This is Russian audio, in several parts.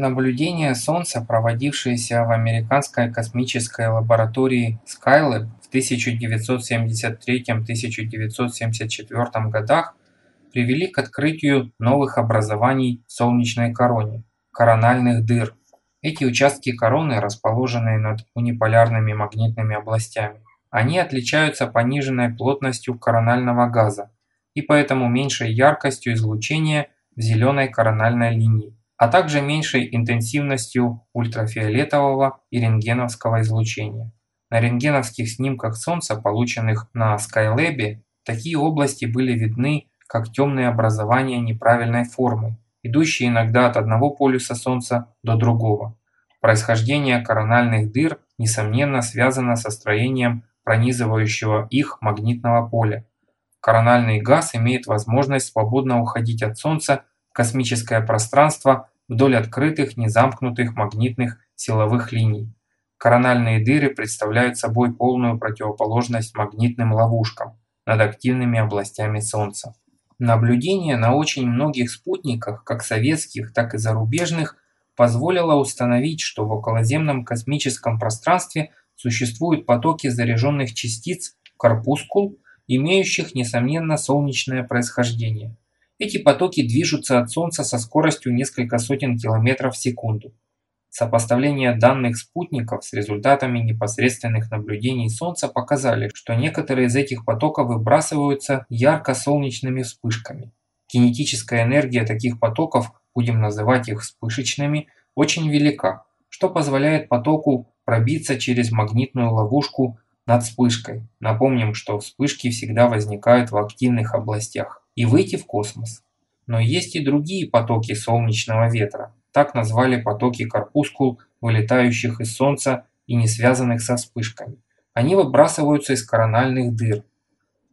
Наблюдения Солнца, проводившиеся в американской космической лаборатории Skylab в 1973-1974 годах, привели к открытию новых образований в солнечной короне – корональных дыр. Эти участки короны расположены над униполярными магнитными областями. Они отличаются пониженной плотностью коронального газа и поэтому меньшей яркостью излучения в зеленой корональной линии, а также меньшей интенсивностью ультрафиолетового и рентгеновского излучения. На рентгеновских снимках Солнца, полученных на Skylab, такие области были видны как темные образования неправильной формы, идущие иногда от одного полюса Солнца до другого. Происхождение корональных дыр, несомненно, связано со строением пронизывающего их магнитного поля. Корональный газ имеет возможность свободно уходить от Солнца в космическое пространство вдоль открытых незамкнутых магнитных силовых линий. Корональные дыры представляют собой полную противоположность магнитным ловушкам над активными областями Солнца. Наблюдение на очень многих спутниках, как советских, так и зарубежных, позволило установить, что в околоземном космическом пространстве существуют потоки заряженных частиц корпускул, имеющих, несомненно, солнечное происхождение. Эти потоки движутся от Солнца со скоростью несколько сотен километров в секунду. Сопоставление данных спутников с результатами непосредственных наблюдений Солнца показали, что некоторые из этих потоков выбрасываются ярко-солнечными вспышками. Кинетическая энергия таких потоков, будем называть их вспышечными, очень велика, что позволяет потоку пробиться через магнитную ловушку над вспышкой. Напомним, что вспышки всегда возникают в активных областях и выйти в космос. Но есть и другие потоки солнечного ветра, так назвали потоки корпускул, вылетающих из Солнца и не связанных со вспышками. Они выбрасываются из корональных дыр.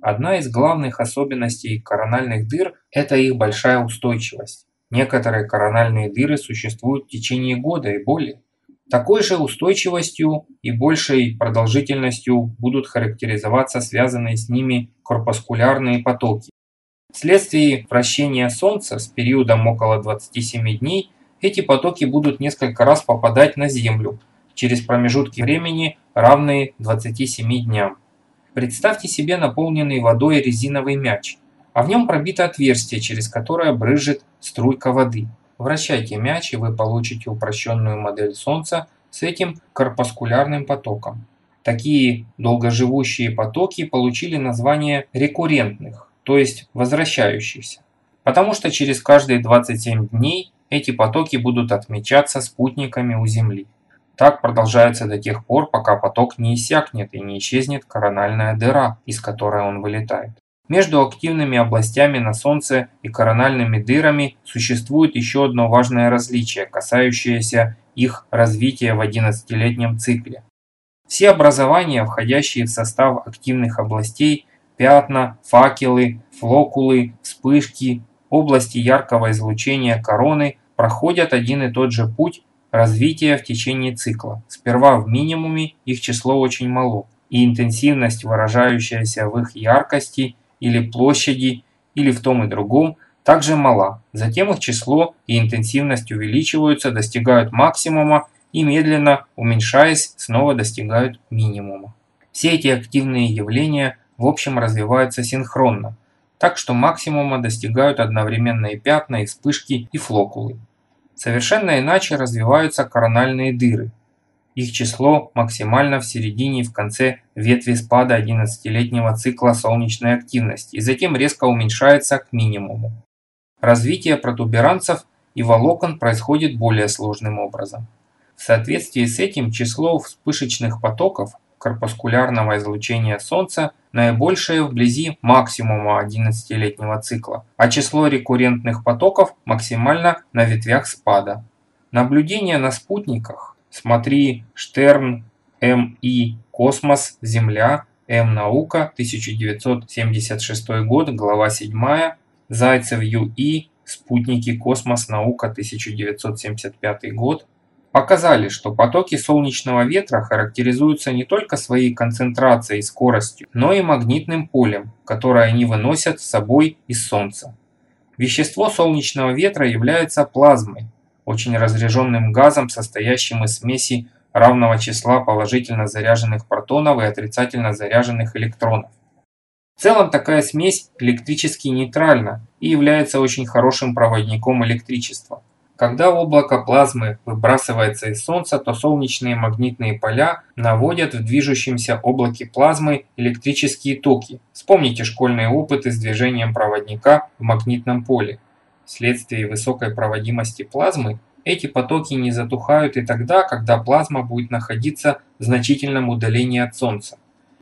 Одна из главных особенностей корональных дыр – это их большая устойчивость. Некоторые корональные дыры существуют в течение года и более. Такой же устойчивостью и большей продолжительностью будут характеризоваться связанные с ними корпускулярные потоки. Вследствие вращения Солнца с периодом около 27 дней эти потоки будут несколько раз попадать на Землю через промежутки времени, равные 27 дням. Представьте себе наполненный водой резиновый мяч, а в нем пробито отверстие, через которое брызжет струйка воды. Вращайте мяч, и вы получите упрощенную модель Солнца с этим корпускулярным потоком. Такие долгоживущие потоки получили название рекуррентных, то есть возвращающихся, потому что через каждые 27 дней эти потоки будут отмечаться спутниками у Земли. Так продолжается до тех пор, пока поток не иссякнет и не исчезнет корональная дыра, из которой он вылетает. Между активными областями на Солнце и корональными дырами существует еще одно важное различие, касающееся их развития в 11-летнем цикле. Все образования, входящие в состав активных областей, пятна, факелы, флокулы, вспышки, области яркого излучения короны проходят один и тот же путь развития в течение цикла. Сперва в минимуме их число очень мало, и интенсивность, выражающаяся в их яркости или площади, или в том и другом, также мала. Затем их число и интенсивность увеличиваются, достигают максимума и медленно, уменьшаясь, снова достигают минимума. Все эти активные явления в общем развиваются синхронно, так что максимума достигают одновременно и пятна, и вспышки, и флокулы. Совершенно иначе развиваются корональные дыры. Их число максимально в середине и в конце ветви спада 11-летнего цикла солнечной активности и затем резко уменьшается к минимуму. Развитие протуберанцев и волокон происходит более сложным образом. В соответствии с этим число вспышечных потоков корпускулярного излучения Солнца наибольшее вблизи максимума 11-летнего цикла, а число рекуррентных потоков максимально на ветвях спада. Наблюдения на спутниках, смотри Штерн, М.И. Космос, Земля, М. Наука, 1976 год, глава 7, Зайцев Ю.И. Спутники Космос, Наука, 1975 год, показали, что потоки солнечного ветра характеризуются не только своей концентрацией и скоростью, но и магнитным полем, которое они выносят с собой из Солнца. Вещество солнечного ветра является плазмой, очень разряженным газом, состоящим из смеси равного числа положительно заряженных протонов и отрицательно заряженных электронов. В целом такая смесь электрически нейтральна и является очень хорошим проводником электричества. Когда облако плазмы выбрасывается из Солнца, то солнечные магнитные поля наводят в движущемся облаке плазмы электрические токи. Вспомните школьные опыты с движением проводника в магнитном поле. Вследствие высокой проводимости плазмы эти потоки не затухают и тогда, когда плазма будет находиться в значительном удалении от Солнца.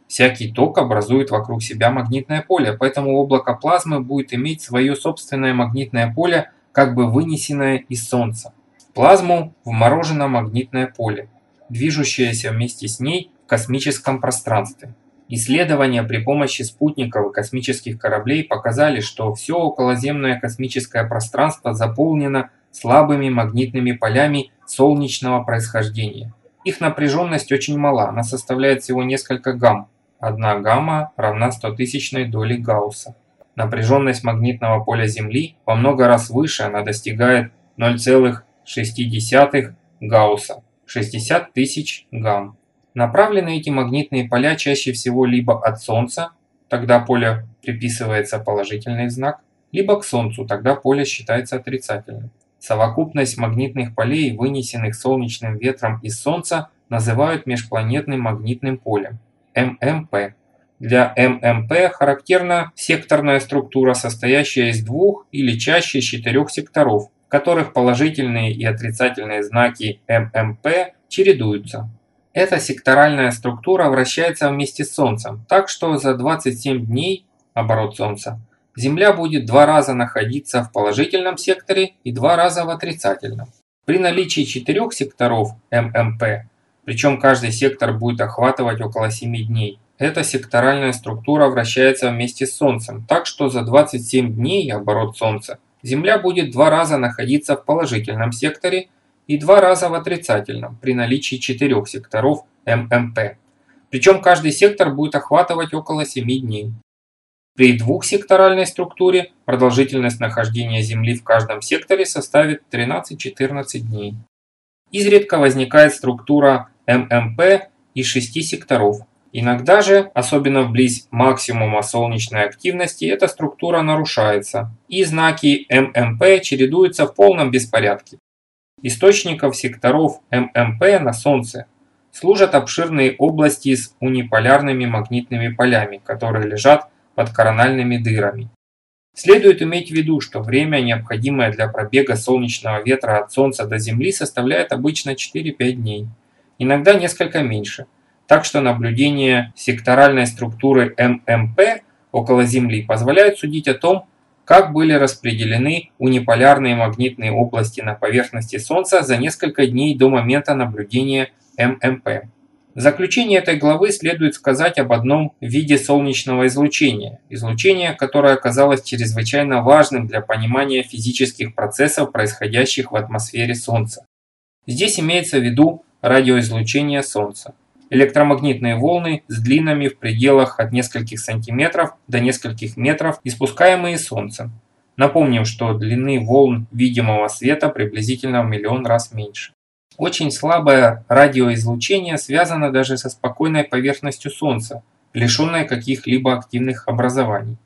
Всякий ток образует вокруг себя магнитное поле, поэтому облако плазмы будет иметь свое собственное магнитное поле как бы вынесенное из Солнца. Плазму вморожено магнитное поле, движущееся вместе с ней в космическом пространстве. Исследования при помощи спутников и космических кораблей показали, что все околоземное космическое пространство заполнено слабыми магнитными полями солнечного происхождения. Их напряженность очень мала, она составляет всего несколько гамм. Одна гамма равна 100 тысячной доли Гаусса. Напряженность магнитного поля Земли во много раз выше, она достигает 0,6 Гаусса, 60 тысяч гамм. Направлены эти магнитные поля чаще всего либо от Солнца, тогда поле приписывается положительный знак, либо к Солнцу, тогда поле считается отрицательным. Совокупность магнитных полей, вынесенных солнечным ветром из Солнца, называют межпланетным магнитным полем – ММП. Для ММП характерна секторная структура, состоящая из двух или чаще четырех секторов, в которых положительные и отрицательные знаки ММП чередуются. Эта секторальная структура вращается вместе с Солнцем, так что за 27 дней, оборот Солнца, Земля будет два раза находиться в положительном секторе и два раза в отрицательном. При наличии четырех секторов ММП, причем каждый сектор будет охватывать около 7 дней, эта секторальная структура вращается вместе с Солнцем, так что за 27 дней оборот Солнца Земля будет два раза находиться в положительном секторе и два раза в отрицательном при наличии четырех секторов ММП. Причем каждый сектор будет охватывать около 7 дней. При двухсекторальной структуре продолжительность нахождения Земли в каждом секторе составит 13-14 дней. Изредка возникает структура ММП из шести секторов – Иногда же, особенно вблизь максимума солнечной активности, эта структура нарушается, и знаки ММП чередуются в полном беспорядке. Источников секторов ММП на Солнце служат обширные области с униполярными магнитными полями, которые лежат под корональными дырами. Следует иметь в виду, что время, необходимое для пробега солнечного ветра от Солнца до Земли, составляет обычно 4-5 дней, иногда несколько меньше – так что наблюдение секторальной структуры ММП около Земли позволяет судить о том, как были распределены униполярные магнитные области на поверхности Солнца за несколько дней до момента наблюдения ММП. В заключение этой главы следует сказать об одном виде солнечного излучения, излучение, которое оказалось чрезвычайно важным для понимания физических процессов, происходящих в атмосфере Солнца. Здесь имеется в виду радиоизлучение Солнца электромагнитные волны с длинами в пределах от нескольких сантиметров до нескольких метров, испускаемые Солнцем. Напомним, что длины волн видимого света приблизительно в миллион раз меньше. Очень слабое радиоизлучение связано даже со спокойной поверхностью Солнца, лишенной каких-либо активных образований.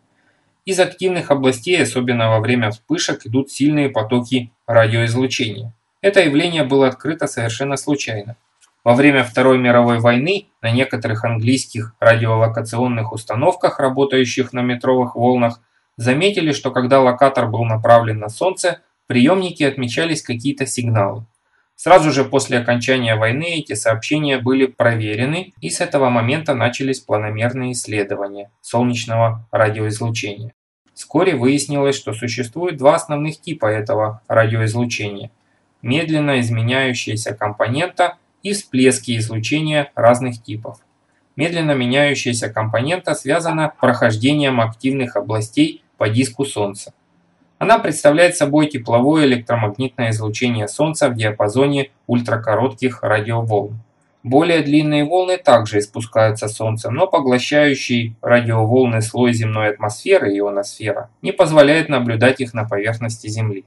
Из активных областей, особенно во время вспышек, идут сильные потоки радиоизлучения. Это явление было открыто совершенно случайно. Во время Второй мировой войны на некоторых английских радиолокационных установках, работающих на метровых волнах, заметили, что когда локатор был направлен на Солнце, в приемнике отмечались какие-то сигналы. Сразу же после окончания войны эти сообщения были проверены, и с этого момента начались планомерные исследования солнечного радиоизлучения. Вскоре выяснилось, что существует два основных типа этого радиоизлучения. Медленно изменяющаяся компонента – и всплески излучения разных типов. Медленно меняющаяся компонента связана с прохождением активных областей по диску Солнца. Она представляет собой тепловое электромагнитное излучение Солнца в диапазоне ультракоротких радиоволн. Более длинные волны также испускаются Солнцем, но поглощающий радиоволны слой земной атмосферы, ионосфера, не позволяет наблюдать их на поверхности Земли.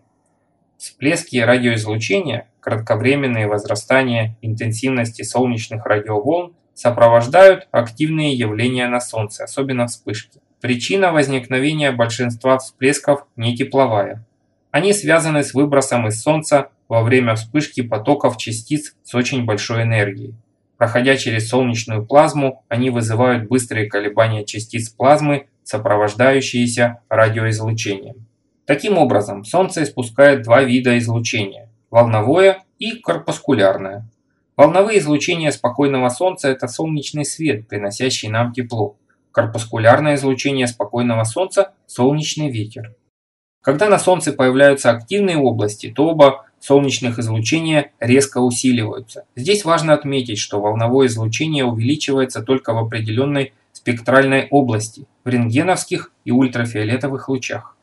Всплески радиоизлучения, кратковременные возрастания интенсивности солнечных радиоволн сопровождают активные явления на Солнце, особенно вспышки. Причина возникновения большинства всплесков не тепловая. Они связаны с выбросом из Солнца во время вспышки потоков частиц с очень большой энергией. Проходя через солнечную плазму, они вызывают быстрые колебания частиц плазмы, сопровождающиеся радиоизлучением. Таким образом, Солнце испускает два вида излучения – волновое и корпускулярное. Волновые излучения спокойного Солнца – это солнечный свет, приносящий нам тепло. Корпускулярное излучение спокойного Солнца – солнечный ветер. Когда на Солнце появляются активные области, то оба солнечных излучения резко усиливаются. Здесь важно отметить, что волновое излучение увеличивается только в определенной спектральной области, в рентгеновских и ультрафиолетовых лучах.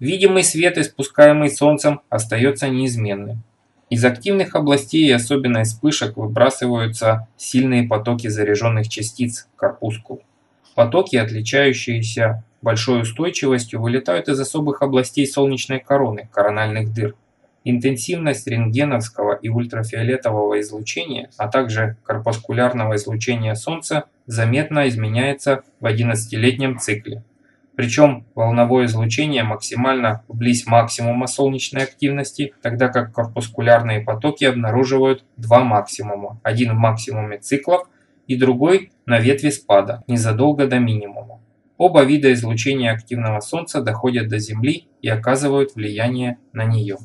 Видимый свет, испускаемый Солнцем, остается неизменным. Из активных областей и особенно из вспышек выбрасываются сильные потоки заряженных частиц, корпускул. Потоки, отличающиеся большой устойчивостью, вылетают из особых областей солнечной короны, корональных дыр. Интенсивность рентгеновского и ультрафиолетового излучения, а также корпускулярного излучения Солнца заметно изменяется в 11-летнем цикле. Причем волновое излучение максимально вблизь максимума солнечной активности, тогда как корпускулярные потоки обнаруживают два максимума. Один в максимуме циклов и другой на ветви спада, незадолго до минимума. Оба вида излучения активного Солнца доходят до Земли и оказывают влияние на нее.